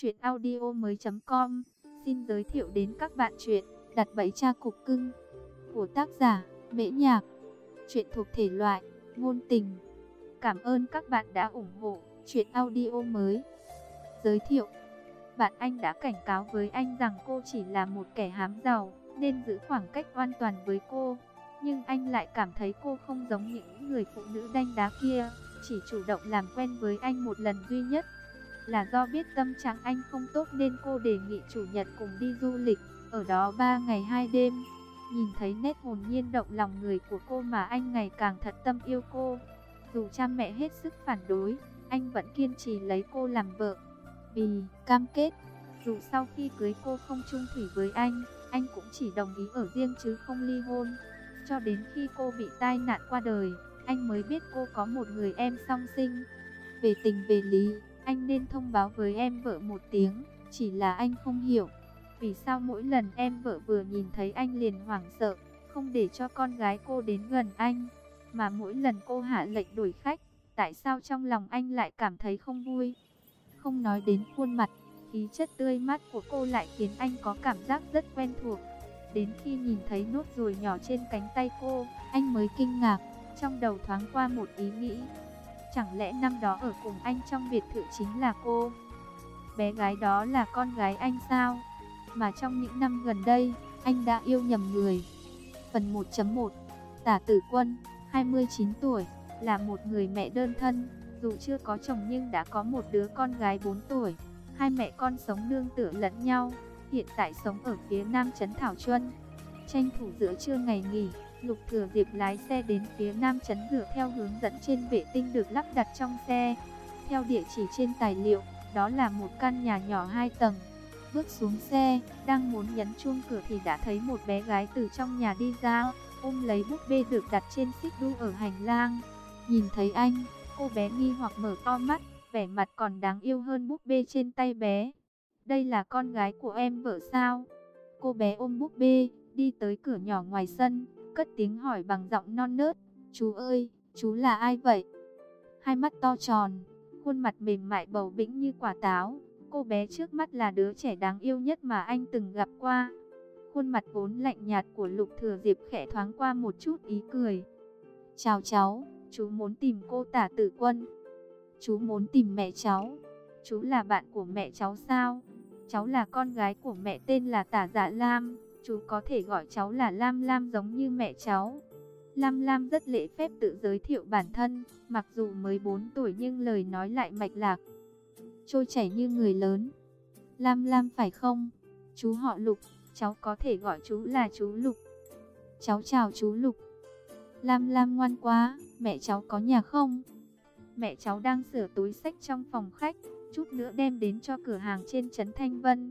Chuyện audio mới com. Xin giới thiệu đến các bạn chuyện Đặt bẫy cha cục cưng Của tác giả Mễ Nhạc. Chuyện thuộc thể loại Ngôn tình. Cảm ơn các bạn đã ủng hộ Chuyện audio mới. Giới thiệu, Bạn anh đã cảnh cáo với anh rằng cô chỉ là một kẻ hám giàu, Nên giữ khoảng cách an toàn với cô. Nhưng anh lại cảm thấy cô không giống những người phụ nữ đanh đá kia, Chỉ chủ động làm quen với anh một lần duy nhất là do biết tâm trạng anh không tốt nên cô đề nghị chủ nhật cùng đi du lịch, ở đó 3 ngày 2 đêm. Nhìn thấy nét hồn nhiên động lòng người của cô mà anh ngày càng thật tâm yêu cô. Dù cha mẹ hết sức phản đối, anh vẫn kiên trì lấy cô làm vợ. Vì cam kết, dù sau khi cưới cô không chung thủy với anh, anh cũng chỉ đồng ý ở riêng chứ không ly hôn. Cho đến khi cô bị tai nạn qua đời, anh mới biết cô có một người em song sinh. Về tình về lý, anh nên thông báo với em vợ một tiếng, chỉ là anh không hiểu. Vì sao mỗi lần em vợ vừa nhìn thấy anh liền hoảng sợ, không để cho con gái cô đến gần anh. Mà mỗi lần cô hạ lệnh đuổi khách, tại sao trong lòng anh lại cảm thấy không vui? Không nói đến khuôn mặt, khí chất tươi mát của cô lại khiến anh có cảm giác rất quen thuộc. Đến khi nhìn thấy nốt ruồi nhỏ trên cánh tay cô, anh mới kinh ngạc, trong đầu thoáng qua một ý nghĩ, Chẳng lẽ năm đó ở cùng anh trong biệt thự chính là cô? Bé gái đó là con gái anh sao? Mà trong những năm gần đây, anh đã yêu nhầm người. Phần 1.1 Tả Tử Quân, 29 tuổi, là một người mẹ đơn thân, dù chưa có chồng nhưng đã có một đứa con gái 4 tuổi. Hai mẹ con sống nương tựa lẫn nhau, hiện tại sống ở phía nam trấn Thảo Chuân. Tranh thủ giữa trưa ngày nghỉ, Lục Thừa Diệp lái xe đến phía nam chấn dựa theo hướng dẫn trên vệ tinh được lắp đặt trong xe. Theo địa chỉ trên tài liệu, đó là một căn nhà nhỏ hai tầng. Bước xuống xe, đang muốn nhấn chuông cửa thì đã thấy một bé gái từ trong nhà đi ra, ôm lấy búp bê được đặt trên xích đu ở hành lang. Nhìn thấy anh, cô bé nghi hoặc mở to mắt, vẻ mặt còn đáng yêu hơn búp bê trên tay bé. Đây là con gái của em vợ sao? Cô bé ôm búp bê, đi tới cửa nhỏ ngoài sân, cất tiếng hỏi bằng giọng non nớt, chú ơi, chú là ai vậy? Hai mắt to tròn, khuôn mặt mềm mại bầu bĩnh như quả táo, cô bé trước mắt là đứa trẻ đáng yêu nhất mà anh từng gặp qua. Khuôn mặt vốn lạnh nhạt của Lục Thừa Diệp khẽ thoáng qua một chút ý cười. Chào cháu, chú muốn tìm cô tả tử quân. Chú muốn tìm mẹ cháu. Chú là bạn của mẹ cháu sao? Cháu là con gái của mẹ tên là tả dạ Lam chú có thể gọi cháu là Lam Lam giống như mẹ cháu. Lam Lam rất lễ phép tự giới thiệu bản thân, mặc dù mới 4 tuổi nhưng lời nói lại mạch lạc. Trôi chảy như người lớn. Lam Lam phải không? Chú họ Lục, cháu có thể gọi chú là chú Lục. Cháu chào chú Lục. Lam Lam ngoan quá, mẹ cháu có nhà không? Mẹ cháu đang sửa túi sách trong phòng khách, chút nữa đem đến cho cửa hàng trên trấn Thanh Vân.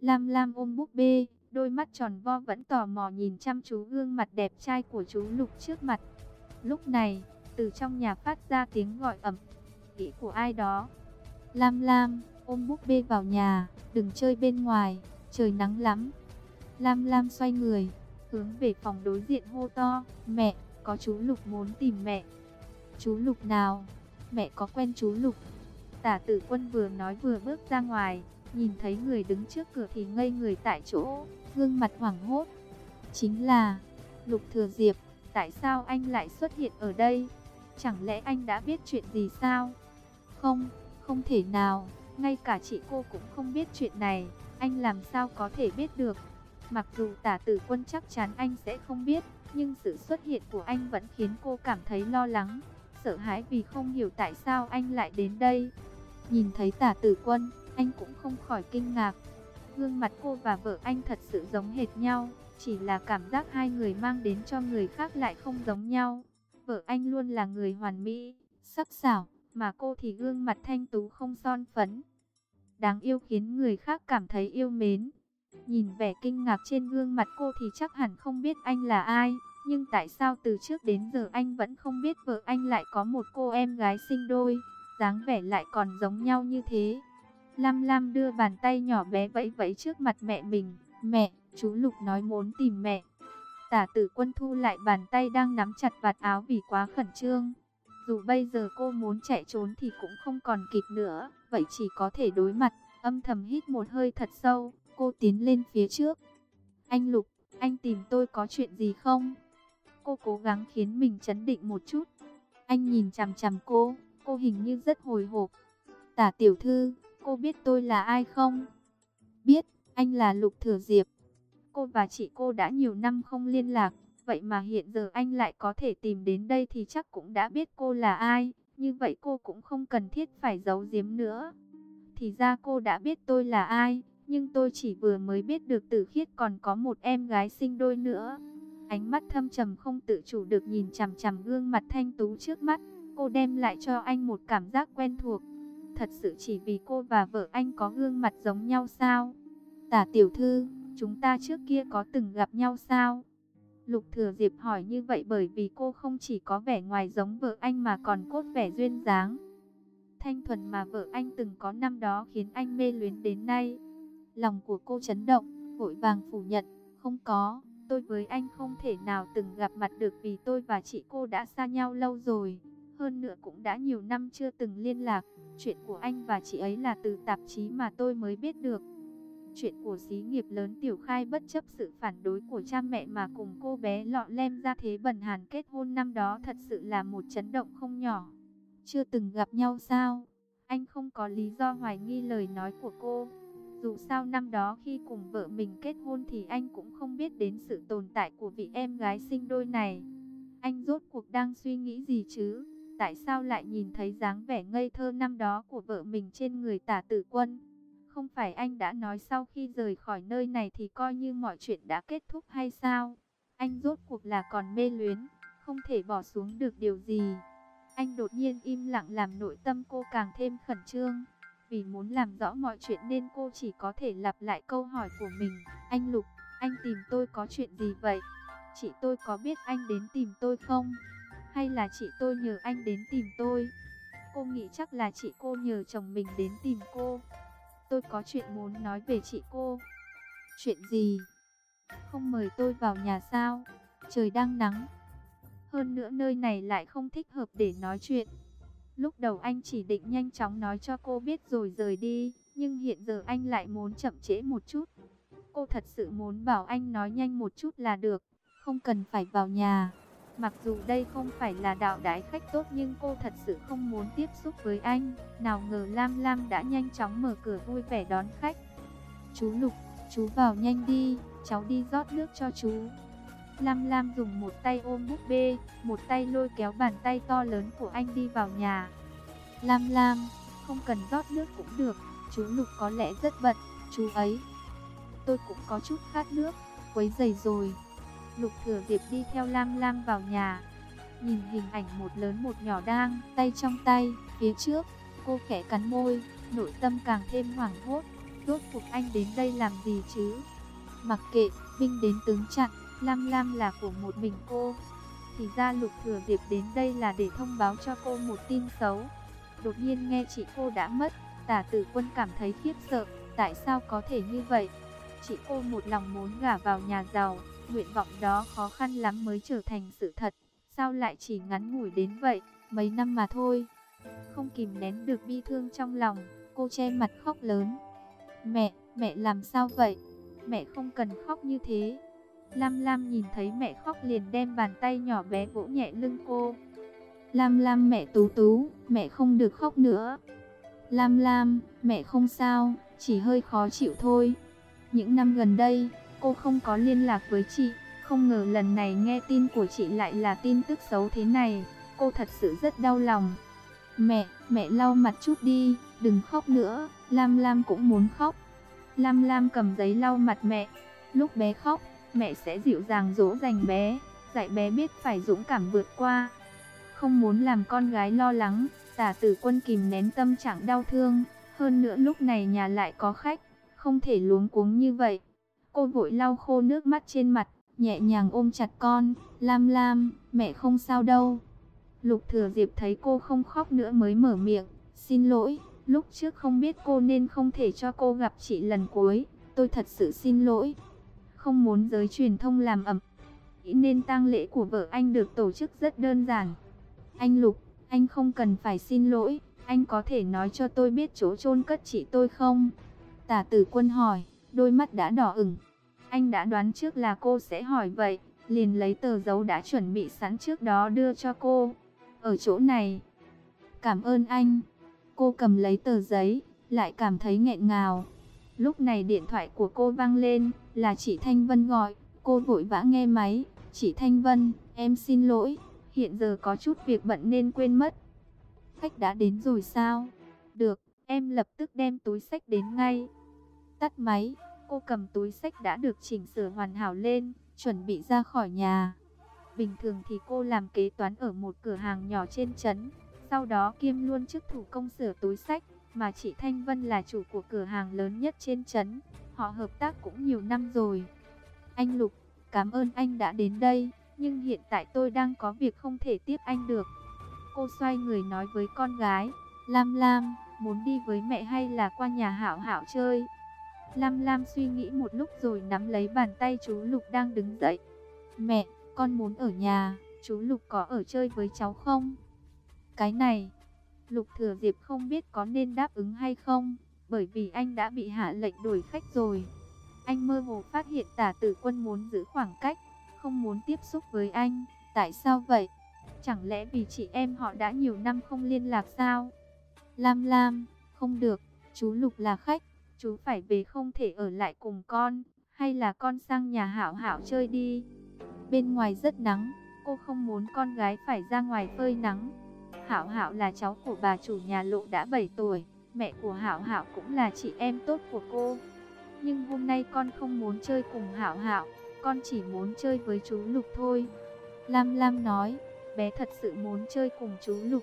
Lam Lam ôm búp bê, Đôi mắt tròn vo vẫn tò mò nhìn chăm chú gương mặt đẹp trai của chú Lục trước mặt. Lúc này, từ trong nhà phát ra tiếng gọi ẩm, ý của ai đó. Lam Lam, ôm búp bê vào nhà, đừng chơi bên ngoài, trời nắng lắm. Lam Lam xoay người, hướng về phòng đối diện hô to, mẹ, có chú Lục muốn tìm mẹ. Chú Lục nào? Mẹ có quen chú Lục. Tả tử quân vừa nói vừa bước ra ngoài, nhìn thấy người đứng trước cửa thì ngây người tại chỗ gương mặt hoảng hốt. Chính là Lục Thừa Diệp, tại sao anh lại xuất hiện ở đây? Chẳng lẽ anh đã biết chuyện gì sao? Không, không thể nào, ngay cả chị cô cũng không biết chuyện này, anh làm sao có thể biết được? Mặc dù tả tử quân chắc chắn anh sẽ không biết, nhưng sự xuất hiện của anh vẫn khiến cô cảm thấy lo lắng, sợ hãi vì không hiểu tại sao anh lại đến đây. Nhìn thấy tả tử quân, anh cũng không khỏi kinh ngạc, Gương mặt cô và vợ anh thật sự giống hệt nhau, chỉ là cảm giác hai người mang đến cho người khác lại không giống nhau. Vợ anh luôn là người hoàn mỹ, sắc sảo, mà cô thì gương mặt thanh tú không son phấn. Đáng yêu khiến người khác cảm thấy yêu mến. Nhìn vẻ kinh ngạc trên gương mặt cô thì chắc hẳn không biết anh là ai. Nhưng tại sao từ trước đến giờ anh vẫn không biết vợ anh lại có một cô em gái sinh đôi, dáng vẻ lại còn giống nhau như thế. Lam Lam đưa bàn tay nhỏ bé vẫy vẫy trước mặt mẹ mình. Mẹ, chú Lục nói muốn tìm mẹ. Tả tử quân thu lại bàn tay đang nắm chặt vạt áo vì quá khẩn trương. Dù bây giờ cô muốn chạy trốn thì cũng không còn kịp nữa, vậy chỉ có thể đối mặt. Âm thầm hít một hơi thật sâu, cô tiến lên phía trước. Anh Lục, anh tìm tôi có chuyện gì không? Cô cố gắng khiến mình chấn định một chút. Anh nhìn chằm chằm cô, cô hình như rất hồi hộp. Tả tiểu thư, cô biết tôi là ai không? Biết, anh là Lục Thừa Diệp. Cô và chị cô đã nhiều năm không liên lạc, vậy mà hiện giờ anh lại có thể tìm đến đây thì chắc cũng đã biết cô là ai. Như vậy cô cũng không cần thiết phải giấu giếm nữa. Thì ra cô đã biết tôi là ai, nhưng tôi chỉ vừa mới biết được Tử Khiết còn có một em gái sinh đôi nữa. Ánh mắt thâm trầm không tự chủ được nhìn chằm chằm gương mặt thanh tú trước mắt, cô đem lại cho anh một cảm giác quen thuộc. Thật sự chỉ vì cô và vợ anh có gương mặt giống nhau sao? Tả tiểu thư, chúng ta trước kia có từng gặp nhau sao? Lục Thừa Diệp hỏi như vậy bởi vì cô không chỉ có vẻ ngoài giống vợ anh mà còn cốt vẻ duyên dáng. Thanh thuần mà vợ anh từng có năm đó khiến anh mê luyến đến nay. Lòng của cô chấn động, vội vàng phủ nhận, không có, tôi với anh không thể nào từng gặp mặt được vì tôi và chị cô đã xa nhau lâu rồi. Hơn nữa cũng đã nhiều năm chưa từng liên lạc, chuyện của anh và chị ấy là từ tạp chí mà tôi mới biết được. Chuyện của xí nghiệp lớn tiểu khai bất chấp sự phản đối của cha mẹ mà cùng cô bé lọ lem ra thế bẩn hàn kết hôn năm đó thật sự là một chấn động không nhỏ. Chưa từng gặp nhau sao? Anh không có lý do hoài nghi lời nói của cô. Dù sao năm đó khi cùng vợ mình kết hôn thì anh cũng không biết đến sự tồn tại của vị em gái sinh đôi này. Anh rốt cuộc đang suy nghĩ gì chứ? Tại sao lại nhìn thấy dáng vẻ ngây thơ năm đó của vợ mình trên người tả tử quân? Không phải anh đã nói sau khi rời khỏi nơi này thì coi như mọi chuyện đã kết thúc hay sao? Anh rốt cuộc là còn mê luyến, không thể bỏ xuống được điều gì. Anh đột nhiên im lặng làm nội tâm cô càng thêm khẩn trương. Vì muốn làm rõ mọi chuyện nên cô chỉ có thể lặp lại câu hỏi của mình. Anh Lục, anh tìm tôi có chuyện gì vậy? Chị tôi có biết anh đến tìm tôi không? Hay là chị tôi nhờ anh đến tìm tôi? Cô nghĩ chắc là chị cô nhờ chồng mình đến tìm cô. Tôi có chuyện muốn nói về chị cô. Chuyện gì? Không mời tôi vào nhà sao? Trời đang nắng. Hơn nữa nơi này lại không thích hợp để nói chuyện. Lúc đầu anh chỉ định nhanh chóng nói cho cô biết rồi rời đi, nhưng hiện giờ anh lại muốn chậm trễ một chút. Cô thật sự muốn bảo anh nói nhanh một chút là được, không cần phải vào nhà. Mặc dù đây không phải là đạo đái khách tốt nhưng cô thật sự không muốn tiếp xúc với anh. Nào ngờ Lam Lam đã nhanh chóng mở cửa vui vẻ đón khách. Chú Lục, chú vào nhanh đi, cháu đi rót nước cho chú. Lam Lam dùng một tay ôm búp bê, một tay lôi kéo bàn tay to lớn của anh đi vào nhà. Lam Lam, không cần rót nước cũng được, chú Lục có lẽ rất bận, chú ấy. Tôi cũng có chút khát nước, quấy giày rồi. Lục Thừa Diệp đi theo Lam Lam vào nhà. Nhìn hình ảnh một lớn một nhỏ đang tay trong tay, phía trước, cô khẽ cắn môi, nội tâm càng thêm hoảng hốt. Rốt cuộc anh đến đây làm gì chứ? Mặc kệ, binh đến tướng chặn, Lam Lam là của một mình cô. Thì ra Lục Thừa Diệp đến đây là để thông báo cho cô một tin xấu. Đột nhiên nghe chị cô đã mất, tả tử quân cảm thấy khiếp sợ, tại sao có thể như vậy? Chị cô một lòng muốn gả vào nhà giàu, nguyện vọng đó khó khăn lắm mới trở thành sự thật. Sao lại chỉ ngắn ngủi đến vậy, mấy năm mà thôi. Không kìm nén được bi thương trong lòng, cô che mặt khóc lớn. Mẹ, mẹ làm sao vậy? Mẹ không cần khóc như thế. Lam Lam nhìn thấy mẹ khóc liền đem bàn tay nhỏ bé vỗ nhẹ lưng cô. Lam Lam mẹ tú tú, mẹ không được khóc nữa. Lam Lam, mẹ không sao, chỉ hơi khó chịu thôi. Những năm gần đây, cô không có liên lạc với chị, không ngờ lần này nghe tin của chị lại là tin tức xấu thế này, cô thật sự rất đau lòng. Mẹ, mẹ lau mặt chút đi, đừng khóc nữa, Lam Lam cũng muốn khóc. Lam Lam cầm giấy lau mặt mẹ, lúc bé khóc, mẹ sẽ dịu dàng dỗ dành bé, dạy bé biết phải dũng cảm vượt qua. Không muốn làm con gái lo lắng, tả tử quân kìm nén tâm trạng đau thương, hơn nữa lúc này nhà lại có khách, không thể luống cuống như vậy. Cô vội lau khô nước mắt trên mặt, nhẹ nhàng ôm chặt con, Lam Lam, mẹ không sao đâu. Lục Thừa Diệp thấy cô không khóc nữa mới mở miệng, xin lỗi, lúc trước không biết cô nên không thể cho cô gặp chị lần cuối, tôi thật sự xin lỗi. Không muốn giới truyền thông làm ẩm, nên tang lễ của vợ anh được tổ chức rất đơn giản. Anh Lục, anh không cần phải xin lỗi, anh có thể nói cho tôi biết chỗ chôn cất chị tôi không? Tả tử quân hỏi, đôi mắt đã đỏ ửng. Anh đã đoán trước là cô sẽ hỏi vậy, liền lấy tờ dấu đã chuẩn bị sẵn trước đó đưa cho cô. Ở chỗ này. Cảm ơn anh. Cô cầm lấy tờ giấy, lại cảm thấy nghẹn ngào. Lúc này điện thoại của cô vang lên, là chị Thanh Vân gọi. Cô vội vã nghe máy. Chị Thanh Vân, em xin lỗi, hiện giờ có chút việc bận nên quên mất. Khách đã đến rồi sao? Được, em lập tức đem túi sách đến ngay. Tắt máy, cô cầm túi sách đã được chỉnh sửa hoàn hảo lên, chuẩn bị ra khỏi nhà. Bình thường thì cô làm kế toán ở một cửa hàng nhỏ trên trấn, sau đó kiêm luôn chức thủ công sửa túi sách, mà chị Thanh Vân là chủ của cửa hàng lớn nhất trên trấn. Họ hợp tác cũng nhiều năm rồi. Anh Lục, cảm ơn anh đã đến đây, nhưng hiện tại tôi đang có việc không thể tiếp anh được. Cô xoay người nói với con gái, Lam Lam, muốn đi với mẹ hay là qua nhà Hảo Hảo chơi? Lam Lam suy nghĩ một lúc rồi nắm lấy bàn tay chú Lục đang đứng dậy. Mẹ, con muốn ở nhà, chú Lục có ở chơi với cháu không? Cái này, Lục Thừa Diệp không biết có nên đáp ứng hay không, bởi vì anh đã bị hạ lệnh đuổi khách rồi. Anh mơ hồ phát hiện tả tử quân muốn giữ khoảng cách, không muốn tiếp xúc với anh. Tại sao vậy? Chẳng lẽ vì chị em họ đã nhiều năm không liên lạc sao? Lam Lam, không được, chú Lục là khách, chú phải về không thể ở lại cùng con, hay là con sang nhà Hảo Hảo chơi đi. Bên ngoài rất nắng, cô không muốn con gái phải ra ngoài phơi nắng. Hảo Hảo là cháu của bà chủ nhà lộ đã 7 tuổi, mẹ của Hảo Hảo cũng là chị em tốt của cô. Nhưng hôm nay con không muốn chơi cùng Hảo Hảo, con chỉ muốn chơi với chú Lục thôi. Lam Lam nói, bé thật sự muốn chơi cùng chú Lục.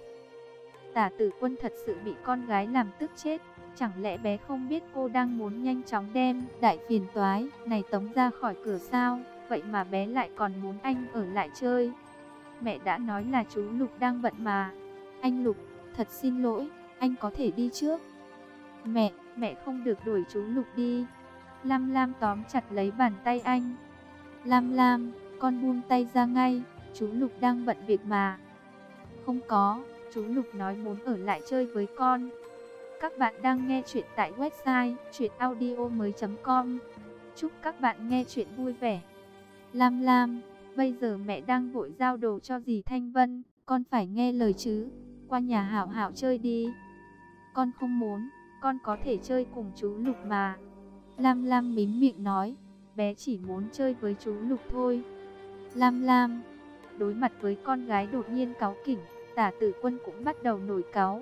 Tả tử quân thật sự bị con gái làm tức chết. Chẳng lẽ bé không biết cô đang muốn nhanh chóng đem đại phiền toái này tống ra khỏi cửa sao? Vậy mà bé lại còn muốn anh ở lại chơi. Mẹ đã nói là chú Lục đang bận mà. Anh Lục, thật xin lỗi, anh có thể đi trước. Mẹ, mẹ không được đuổi chú Lục đi. Lam Lam tóm chặt lấy bàn tay anh. Lam Lam, con buông tay ra ngay, chú Lục đang bận việc mà. Không có, chú Lục nói muốn ở lại chơi với con. Các bạn đang nghe chuyện tại website chuyenaudio.com Chúc các bạn nghe chuyện vui vẻ. Lam Lam, bây giờ mẹ đang vội giao đồ cho dì Thanh Vân, con phải nghe lời chứ, qua nhà Hảo Hảo chơi đi. Con không muốn, con có thể chơi cùng chú Lục mà. Lam Lam mím miệng nói, bé chỉ muốn chơi với chú Lục thôi. Lam Lam, đối mặt với con gái đột nhiên cáu kỉnh, tả tử quân cũng bắt đầu nổi cáu.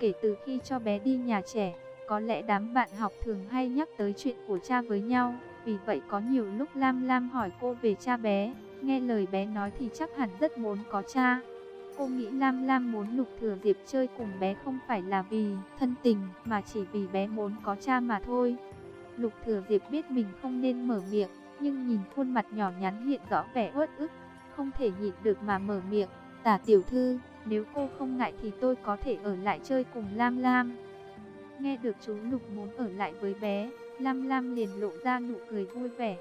Kể từ khi cho bé đi nhà trẻ, có lẽ đám bạn học thường hay nhắc tới chuyện của cha với nhau. Vì vậy có nhiều lúc Lam Lam hỏi cô về cha bé, nghe lời bé nói thì chắc hẳn rất muốn có cha. Cô nghĩ Lam Lam muốn Lục Thừa Diệp chơi cùng bé không phải là vì thân tình mà chỉ vì bé muốn có cha mà thôi. Lục Thừa Diệp biết mình không nên mở miệng, nhưng nhìn khuôn mặt nhỏ nhắn hiện rõ vẻ uất ức, không thể nhịn được mà mở miệng. Tả tiểu thư, nếu cô không ngại thì tôi có thể ở lại chơi cùng Lam Lam. Nghe được chú Lục muốn ở lại với bé, Lam Lam liền lộ ra nụ cười vui vẻ.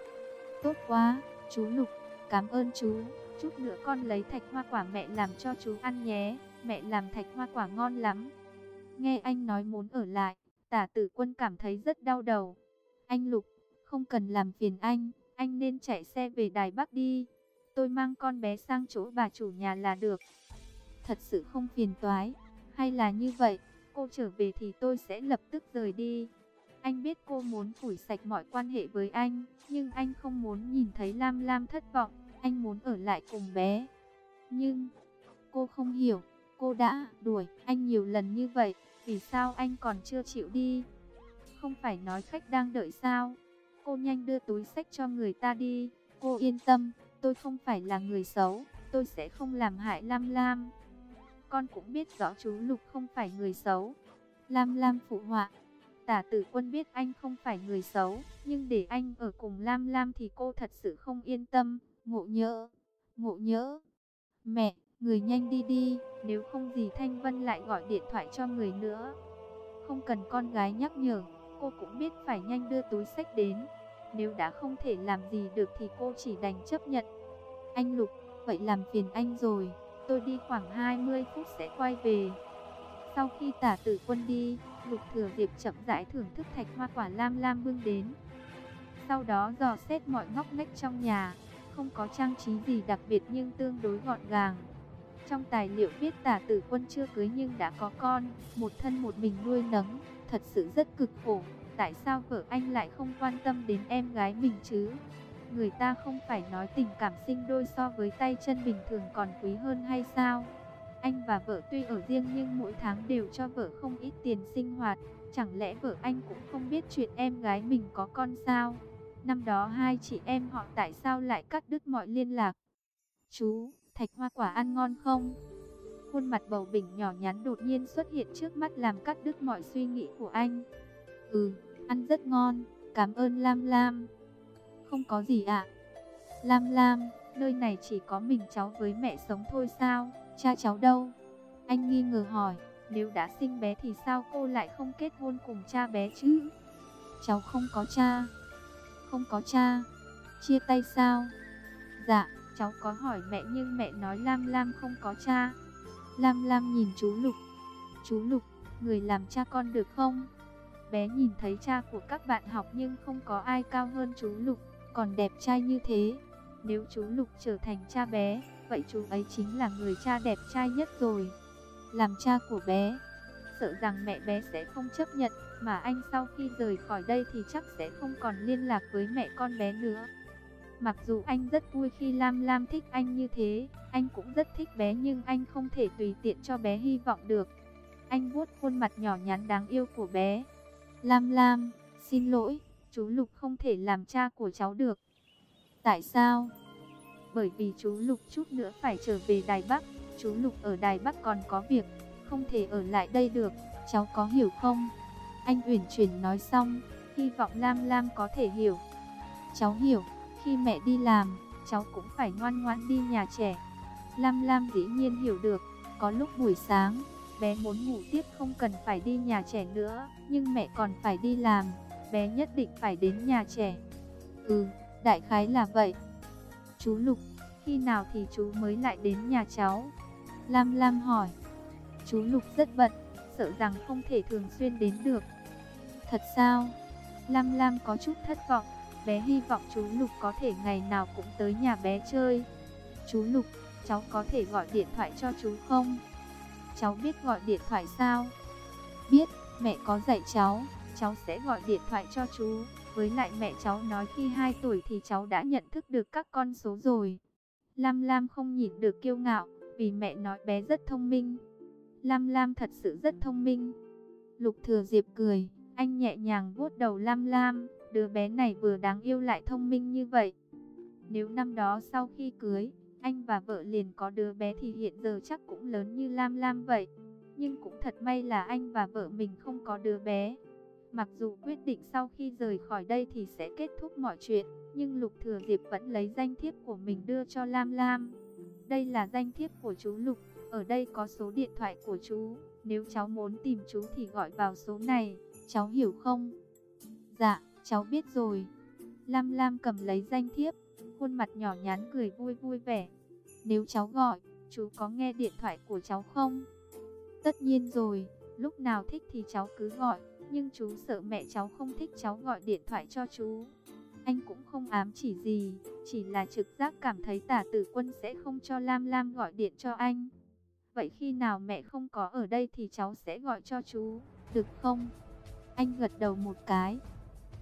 Tốt quá, chú Lục, cảm ơn chú. Chút nữa con lấy thạch hoa quả mẹ làm cho chú ăn nhé, mẹ làm thạch hoa quả ngon lắm. Nghe anh nói muốn ở lại, tả tử quân cảm thấy rất đau đầu. Anh Lục, không cần làm phiền anh, anh nên chạy xe về Đài Bắc đi. Tôi mang con bé sang chỗ bà chủ nhà là được. Thật sự không phiền toái, hay là như vậy, cô trở về thì tôi sẽ lập tức rời đi. Anh biết cô muốn phủi sạch mọi quan hệ với anh, nhưng anh không muốn nhìn thấy Lam Lam thất vọng, anh muốn ở lại cùng bé. Nhưng, cô không hiểu, cô đã đuổi anh nhiều lần như vậy, vì sao anh còn chưa chịu đi? Không phải nói khách đang đợi sao? Cô nhanh đưa túi sách cho người ta đi, cô yên tâm, tôi không phải là người xấu, tôi sẽ không làm hại Lam Lam. Con cũng biết rõ chú Lục không phải người xấu. Lam Lam phụ họa. Tả tử quân biết anh không phải người xấu, nhưng để anh ở cùng Lam Lam thì cô thật sự không yên tâm. Ngộ nhỡ, ngộ nhỡ. Mẹ, người nhanh đi đi, nếu không gì Thanh Vân lại gọi điện thoại cho người nữa. Không cần con gái nhắc nhở, cô cũng biết phải nhanh đưa túi sách đến. Nếu đã không thể làm gì được thì cô chỉ đành chấp nhận. Anh Lục, vậy làm phiền anh rồi, tôi đi khoảng 20 phút sẽ quay về. Sau khi tả tử quân đi, Lục Thừa Diệp chậm rãi thưởng thức thạch hoa quả lam lam bưng đến. Sau đó dò xét mọi ngóc ngách trong nhà, không có trang trí gì đặc biệt nhưng tương đối gọn gàng. Trong tài liệu viết tả tử quân chưa cưới nhưng đã có con, một thân một mình nuôi nấng, thật sự rất cực khổ. Tại sao vợ anh lại không quan tâm đến em gái mình chứ? Người ta không phải nói tình cảm sinh đôi so với tay chân bình thường còn quý hơn hay sao? Anh và vợ tuy ở riêng nhưng mỗi tháng đều cho vợ không ít tiền sinh hoạt. Chẳng lẽ vợ anh cũng không biết chuyện em gái mình có con sao? Năm đó hai chị em họ tại sao lại cắt đứt mọi liên lạc? Chú, thạch hoa quả ăn ngon không? Khuôn mặt bầu bình nhỏ nhắn đột nhiên xuất hiện trước mắt làm cắt đứt mọi suy nghĩ của anh. Ừ, ăn rất ngon, cảm ơn Lam Lam. Không có gì ạ. Lam Lam, nơi này chỉ có mình cháu với mẹ sống thôi sao? Cha cháu đâu? Anh nghi ngờ hỏi, nếu đã sinh bé thì sao cô lại không kết hôn cùng cha bé chứ? Cháu không có cha. Không có cha. Chia tay sao? Dạ, cháu có hỏi mẹ nhưng mẹ nói Lam Lam không có cha. Lam Lam nhìn chú Lục. Chú Lục, người làm cha con được không? Bé nhìn thấy cha của các bạn học nhưng không có ai cao hơn chú Lục, còn đẹp trai như thế. Nếu chú Lục trở thành cha bé, vậy chú ấy chính là người cha đẹp trai nhất rồi. Làm cha của bé, sợ rằng mẹ bé sẽ không chấp nhận, mà anh sau khi rời khỏi đây thì chắc sẽ không còn liên lạc với mẹ con bé nữa. Mặc dù anh rất vui khi Lam Lam thích anh như thế, anh cũng rất thích bé nhưng anh không thể tùy tiện cho bé hy vọng được. Anh vuốt khuôn mặt nhỏ nhắn đáng yêu của bé. Lam Lam, xin lỗi, chú Lục không thể làm cha của cháu được. Tại sao? Bởi vì chú Lục chút nữa phải trở về Đài Bắc, chú Lục ở Đài Bắc còn có việc, không thể ở lại đây được, cháu có hiểu không? Anh Uyển Chuyển nói xong, hy vọng Lam Lam có thể hiểu. Cháu hiểu, khi mẹ đi làm, cháu cũng phải ngoan ngoãn đi nhà trẻ. Lam Lam dĩ nhiên hiểu được, có lúc buổi sáng, bé muốn ngủ tiếp không cần phải đi nhà trẻ nữa, nhưng mẹ còn phải đi làm, bé nhất định phải đến nhà trẻ. Ừ, đại khái là vậy. Chú Lục, khi nào thì chú mới lại đến nhà cháu? Lam Lam hỏi. Chú Lục rất bận, sợ rằng không thể thường xuyên đến được. Thật sao? Lam Lam có chút thất vọng, bé hy vọng chú Lục có thể ngày nào cũng tới nhà bé chơi. Chú Lục, cháu có thể gọi điện thoại cho chú không? Cháu biết gọi điện thoại sao? Biết, mẹ có dạy cháu, cháu sẽ gọi điện thoại cho chú. Với lại mẹ cháu nói khi 2 tuổi thì cháu đã nhận thức được các con số rồi. Lam Lam không nhìn được kiêu ngạo, vì mẹ nói bé rất thông minh. Lam Lam thật sự rất thông minh. Lục Thừa Diệp cười, anh nhẹ nhàng vuốt đầu Lam Lam, đứa bé này vừa đáng yêu lại thông minh như vậy. Nếu năm đó sau khi cưới, anh và vợ liền có đứa bé thì hiện giờ chắc cũng lớn như Lam Lam vậy. Nhưng cũng thật may là anh và vợ mình không có đứa bé. Mặc dù quyết định sau khi rời khỏi đây thì sẽ kết thúc mọi chuyện, nhưng Lục Thừa Diệp vẫn lấy danh thiếp của mình đưa cho Lam Lam. Đây là danh thiếp của chú Lục, ở đây có số điện thoại của chú, nếu cháu muốn tìm chú thì gọi vào số này, cháu hiểu không? Dạ, cháu biết rồi. Lam Lam cầm lấy danh thiếp, khuôn mặt nhỏ nhắn cười vui vui vẻ. Nếu cháu gọi, chú có nghe điện thoại của cháu không? Tất nhiên rồi, lúc nào thích thì cháu cứ gọi, nhưng chú sợ mẹ cháu không thích cháu gọi điện thoại cho chú. Anh cũng không ám chỉ gì, chỉ là trực giác cảm thấy tả tử quân sẽ không cho Lam Lam gọi điện cho anh. Vậy khi nào mẹ không có ở đây thì cháu sẽ gọi cho chú, được không? Anh gật đầu một cái.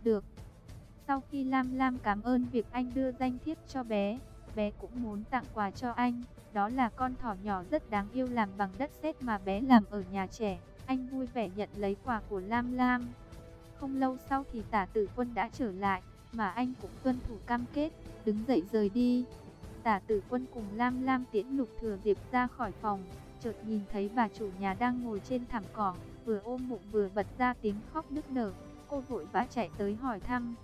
Được. Sau khi Lam Lam cảm ơn việc anh đưa danh thiếp cho bé, bé cũng muốn tặng quà cho anh. Đó là con thỏ nhỏ rất đáng yêu làm bằng đất sét mà bé làm ở nhà trẻ. Anh vui vẻ nhận lấy quà của Lam Lam. Không lâu sau thì tả tử quân đã trở lại, mà anh cũng tuân thủ cam kết, đứng dậy rời đi. Tả tử quân cùng Lam Lam tiễn lục thừa diệp ra khỏi phòng, chợt nhìn thấy bà chủ nhà đang ngồi trên thảm cỏ, vừa ôm bụng vừa bật ra tiếng khóc nức nở. Cô vội vã chạy tới hỏi thăm.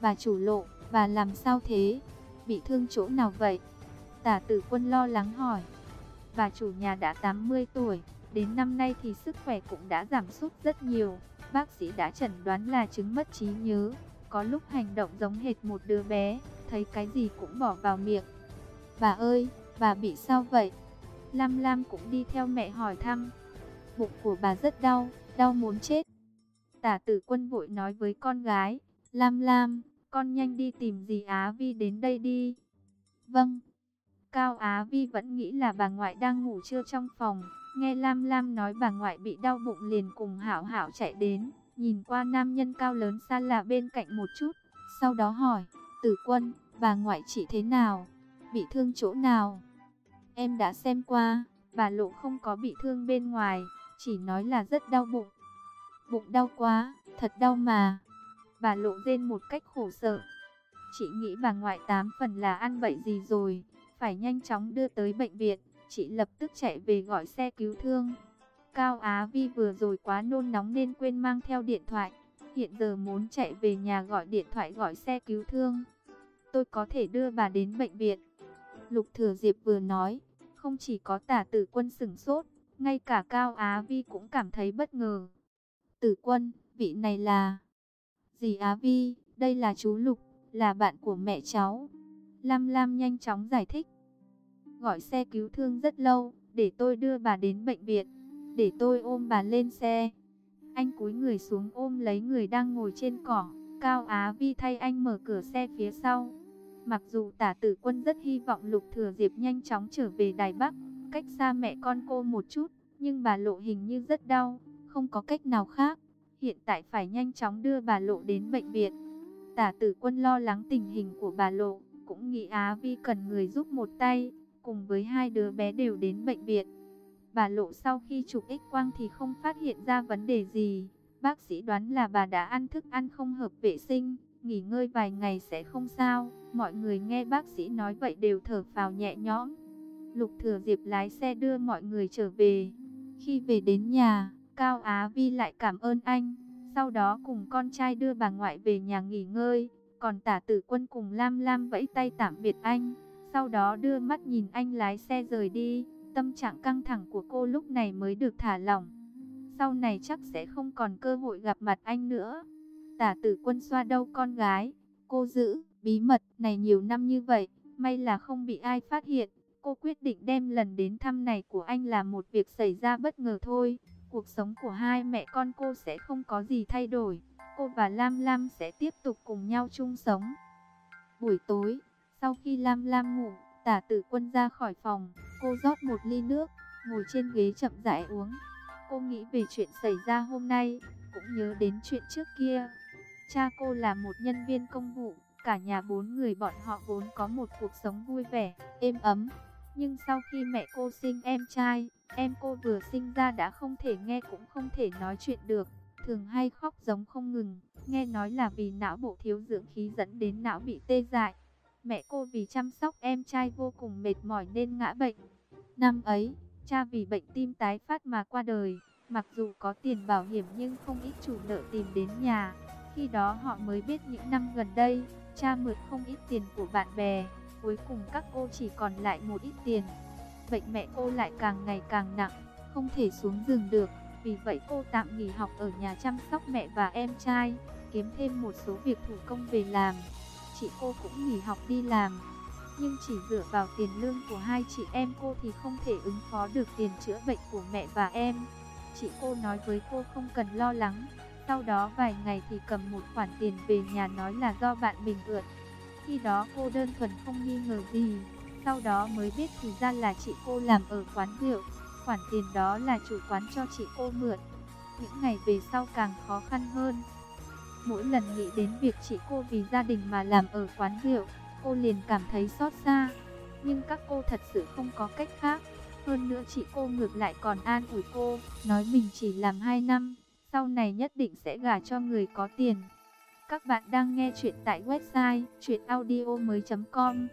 Bà chủ lộ, bà làm sao thế? Bị thương chỗ nào vậy? Tả tử quân lo lắng hỏi. Bà chủ nhà đã 80 tuổi, đến năm nay thì sức khỏe cũng đã giảm sút rất nhiều. Bác sĩ đã chẩn đoán là chứng mất trí nhớ, có lúc hành động giống hệt một đứa bé, thấy cái gì cũng bỏ vào miệng. Bà ơi, bà bị sao vậy? Lam Lam cũng đi theo mẹ hỏi thăm. bụng của bà rất đau, đau muốn chết. Tả tử quân vội nói với con gái, Lam Lam, con nhanh đi tìm dì Á Vi đến đây đi. Vâng. Cao Á Vi vẫn nghĩ là bà ngoại đang ngủ trưa trong phòng. Nghe Lam Lam nói bà ngoại bị đau bụng liền cùng Hảo Hảo chạy đến. Nhìn qua nam nhân cao lớn xa lạ bên cạnh một chút. Sau đó hỏi, tử quân, bà ngoại chị thế nào? Bị thương chỗ nào? Em đã xem qua, bà lộ không có bị thương bên ngoài, chỉ nói là rất đau bụng. Bụng đau quá, thật đau mà. Bà lộ rên một cách khổ sở. Chị nghĩ bà ngoại tám phần là ăn bậy gì rồi, phải nhanh chóng đưa tới bệnh viện. Chị lập tức chạy về gọi xe cứu thương. Cao Á Vi vừa rồi quá nôn nóng nên quên mang theo điện thoại. Hiện giờ muốn chạy về nhà gọi điện thoại gọi xe cứu thương. Tôi có thể đưa bà đến bệnh viện. Lục Thừa Diệp vừa nói, không chỉ có tả tử quân sửng sốt, ngay cả Cao Á Vi cũng cảm thấy bất ngờ. Tử quân, vị này là... Dì Á Vi, đây là chú Lục, là bạn của mẹ cháu. Lam Lam nhanh chóng giải thích. Gọi xe cứu thương rất lâu, để tôi đưa bà đến bệnh viện, để tôi ôm bà lên xe. Anh cúi người xuống ôm lấy người đang ngồi trên cỏ, Cao Á Vi thay anh mở cửa xe phía sau. Mặc dù tả tử quân rất hy vọng Lục Thừa Diệp nhanh chóng trở về Đài Bắc, cách xa mẹ con cô một chút, nhưng bà Lộ hình như rất đau, không có cách nào khác. Hiện tại phải nhanh chóng đưa bà Lộ đến bệnh viện. Tả tử quân lo lắng tình hình của bà Lộ, cũng nghĩ Á Vi cần người giúp một tay, cùng với hai đứa bé đều đến bệnh viện. Bà Lộ sau khi chụp x-quang thì không phát hiện ra vấn đề gì. Bác sĩ đoán là bà đã ăn thức ăn không hợp vệ sinh, nghỉ ngơi vài ngày sẽ không sao. Mọi người nghe bác sĩ nói vậy đều thở phào nhẹ nhõm. Lục Thừa Diệp lái xe đưa mọi người trở về. Khi về đến nhà, Cao Á Vi lại cảm ơn anh. Sau đó cùng con trai đưa bà ngoại về nhà nghỉ ngơi. Còn tả tử quân cùng Lam Lam vẫy tay tạm biệt anh. Sau đó đưa mắt nhìn anh lái xe rời đi. Tâm trạng căng thẳng của cô lúc này mới được thả lỏng. Sau này chắc sẽ không còn cơ hội gặp mặt anh nữa. Tả tử quân xoa đâu con gái. Cô giữ bí mật này nhiều năm như vậy. May là không bị ai phát hiện. Cô quyết định đem lần đến thăm này của anh là một việc xảy ra bất ngờ thôi. Cuộc sống của hai mẹ con cô sẽ không có gì thay đổi. Cô và Lam Lam sẽ tiếp tục cùng nhau chung sống. Buổi tối, sau khi Lam Lam ngủ, tả tử quân ra khỏi phòng. Cô rót một ly nước, ngồi trên ghế chậm rãi uống. Cô nghĩ về chuyện xảy ra hôm nay, cũng nhớ đến chuyện trước kia. Cha cô là một nhân viên công vụ, cả nhà bốn người bọn họ vốn có một cuộc sống vui vẻ, êm ấm. Nhưng sau khi mẹ cô sinh em trai, em cô vừa sinh ra đã không thể nghe cũng không thể nói chuyện được, thường hay khóc giống không ngừng. Nghe nói là vì não bộ thiếu dưỡng khí dẫn đến não bị tê dại. Mẹ cô vì chăm sóc em trai vô cùng mệt mỏi nên ngã bệnh. Năm ấy, cha vì bệnh tim tái phát mà qua đời. Mặc dù có tiền bảo hiểm nhưng không ít chủ nợ tìm đến nhà. Khi đó họ mới biết những năm gần đây, cha mượn không ít tiền của bạn bè. Cuối cùng các cô chỉ còn lại một ít tiền. Bệnh mẹ cô lại càng ngày càng nặng, không thể xuống giường được. Vì vậy cô tạm nghỉ học ở nhà chăm sóc mẹ và em trai, kiếm thêm một số việc thủ công về làm. Chị cô cũng nghỉ học đi làm. Nhưng chỉ dựa vào tiền lương của hai chị em cô thì không thể ứng phó được tiền chữa bệnh của mẹ và em. Chị cô nói với cô không cần lo lắng. Sau đó vài ngày thì cầm một khoản tiền về nhà nói là do bạn mình ượt. Khi đó cô đơn thuần không nghi ngờ gì. Sau đó mới biết thì ra là chị cô làm ở quán rượu. Khoản tiền đó là chủ quán cho chị cô mượn. Những ngày về sau càng khó khăn hơn. Mỗi lần nghĩ đến việc chị cô vì gia đình mà làm ở quán rượu, cô liền cảm thấy xót xa. Nhưng các cô thật sự không có cách khác. Hơn nữa chị cô ngược lại còn an ủi cô, nói mình chỉ làm 2 năm, sau này nhất định sẽ gả cho người có tiền. Các bạn đang nghe chuyện tại website chuyenaudio.com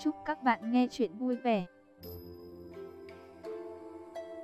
Chúc các bạn nghe chuyện vui vẻ.